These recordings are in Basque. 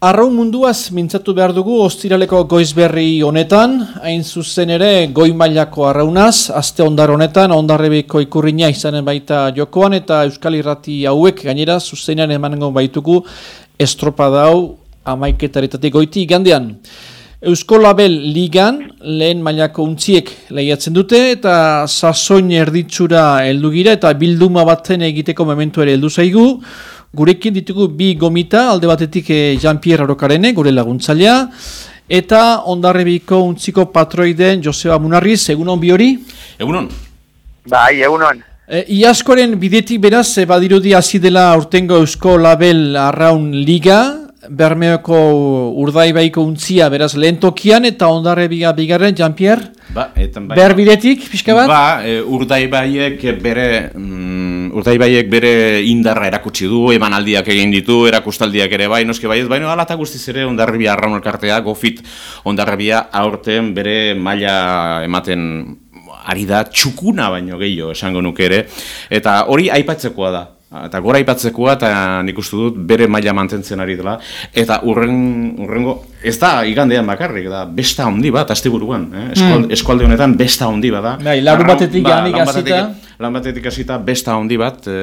Arraun munduaz mintzatu behar dugu ostiraleko goizberri honetan, hain zuzen ere goi mailako arraunaz, azte ondar honetan, ondarrebeko ikurriña izanen baita jokoan, eta Euskal Irrati hauek gainera zuzenean emanengo baitugu estropadau amaiketaretatik goiti igandean. Eusko Label Ligan lehen mailako untziek lehiatzen dute eta sasoin erditzura heldugira eta bilduma batzen egiteko momentu ere heldu zaigu. Gurekin ditugu bi gomita, alde batetik eh, Jean-Pierre Arokarene, gure laguntzailea, eta ondarrebiko untziko patroiden Joseba Munarriz, egunon bi hori? Egunon. Bai, egunon. E, Iaskoren bidetik beraz, e, badirudi hasi dela urtengo Eusko Label Arraun Liga, Bermeoko urdaibaiko untzia, beraz, lehen tokian, eta ondarre bigarren, Jean-Pierre? Ba, etan bai. Berbidetik, pixka bat? Ba, e, urdaibaiek bere, mm, urdaibaiek bere indarra erakutsi du, emanaldiak egin ditu, erakustaldiak ere bai, noski bai ez, baina alata guztiz ere ondarribia arraun elkartea, gofit ondarribia aurten bere maila ematen ari da txukuna baino gehiago esango nuke ere, eta hori aipatzekoa da. Eta gora aipatzekoa eta nik dut bere maila mantentzen ari dela. Eta urren, urrengo, ez da igandean bakarrik, da besta handi bat, asteburuan, eh? Eskualde, mm. eskualde honetan besta handi bat da. Bai, lagun batetik ba, ganik azita. Lan batetik hasita besta handi bat e,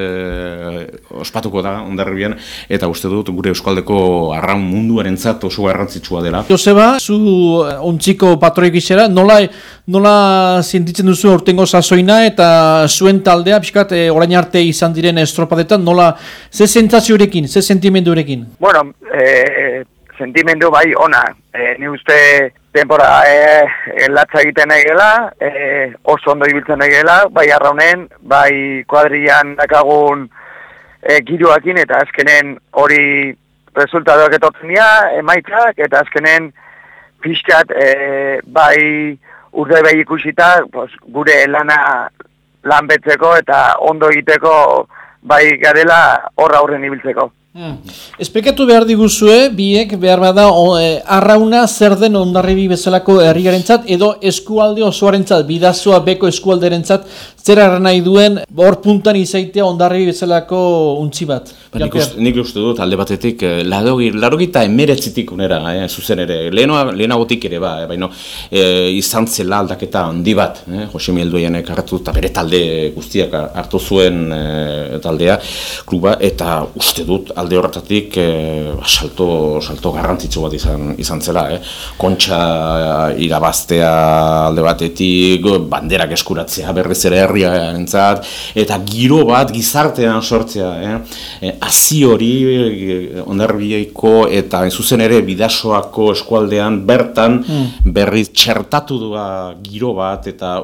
ospatuko da ondarribian eta uste dut gure euskaldeko arraun munduarentzat oso garrantzitsua dela. Joseba, zu eh, ontziko patroik izera, nola, nola zintitzen duzu ortengo sasoina eta zuen taldea, pixkat, e, orain arte izan diren estropadetan, nola, ze zentzaziorekin, ze sentimendurekin? Bueno, e, sentimendu bai ona, e, ni uste denbora e, latza egiten egela, e, oso ondo ibiltzen egela, bai arraunen, bai kuadrian dakagun e, giroakin, eta azkenen hori resultatuak etotzen dira, emaitzak, eta azkenen pixkat e, bai urde bai ikusita, pues, gure lana lanbetzeko eta ondo egiteko bai garela horra horren ibiltzeko. Hmm. Esplikatu behar diguzue, biek behar bada e, arrauna zer den ondarribi bezalako herriarentzat edo eskualde osoarentzat, bidazoa beko eskualderentzat, zer arra nahi duen hor puntan izaitea ondarribi bezalako untzi bat. Ba, nik, uste, nik uste dut alde batetik, eh, larogita emeretzitik unera, eh, zuzen ere, lehenagotik ere ba, eh, baino, eh, izan zela aldaketa handi bat, eh, Jose Mielduenek hartu eta bere talde guztiak hartu zuen eh, taldea, kluba, eta uste dut alde horretatik e, salto, salto garrantzitsu bat izan, izan zela, eh? kontxa irabaztea alde batetik, banderak eskuratzea berriz ere herriaren eta giro bat gizartean sortzea, eh? E, azi hori e, ondarbiaiko eta zuzen ere bidasoako eskualdean bertan mm. berriz txertatu dua giro bat eta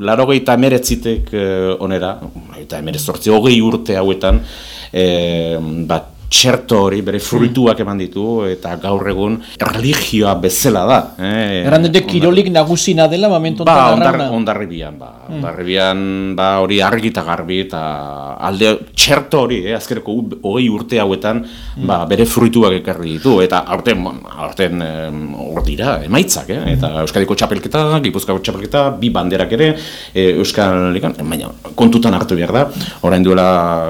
laro gehi eta emeretzitek onera, eta emerezortzi hogei urte hauetan, e, bat txerto hori bere fruituak eman ditu eta gaur egun religioa bezala da. Eh, Errandete kirolik nagusina dela momentu ba, ondar, ondarribian, ba, mm. ondarribian ba, hori argi eta garbi eta alde txerto hori, eh, azkereko hogei urte hauetan mm. ba, bere fruituak ekarri ditu eta aurten, aurten hor dira, emaitzak, eh, eta Euskadiko txapelketa, Gipuzkako txapelketa, bi banderak ere, e, Euskal baina kontutan hartu behar da, orain duela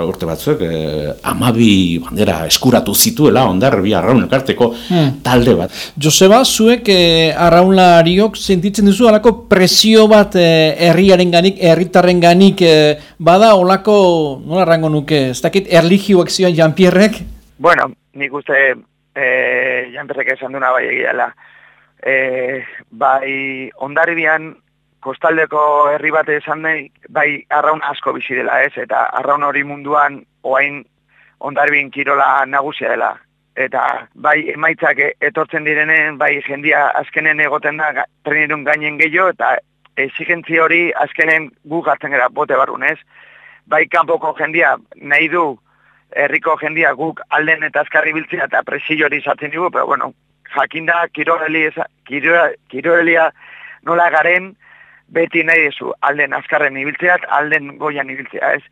urte batzuek, eh, amabi bandera eskuratu zituela ondarri arraun elkarteko hmm. talde bat. Joseba, zuek eh, arraunlariok sentitzen duzu alako presio bat eh, herriaren ganik, herritarren ganik eh, bada olako, nola rango nuke, ez dakit erligioak zioan Jean-Pierrek? Bueno, nik uste eh, Jean-Pierrek esan duna bai egiala. Eh, bai ondarribian kostaldeko herri bat esan nahi, bai arraun asko bizi dela ez, eta arraun hori munduan oain ondarbin kirola nagusia dela. Eta bai emaitzak etortzen direnen, bai jendia azkenen egoten da trenirun gainen gehiago, eta exigentzi hori azkenen gu gartzen gara bote barrunez. Bai kanpoko jendia nahi du herriko jendia guk alden eta azkarri biltzea eta presio hori izatzen dugu, pero bueno, jakinda kirorelia nola garen beti nahi duzu alden azkarren ibiltzeat, alden goian ibiltzea, ez?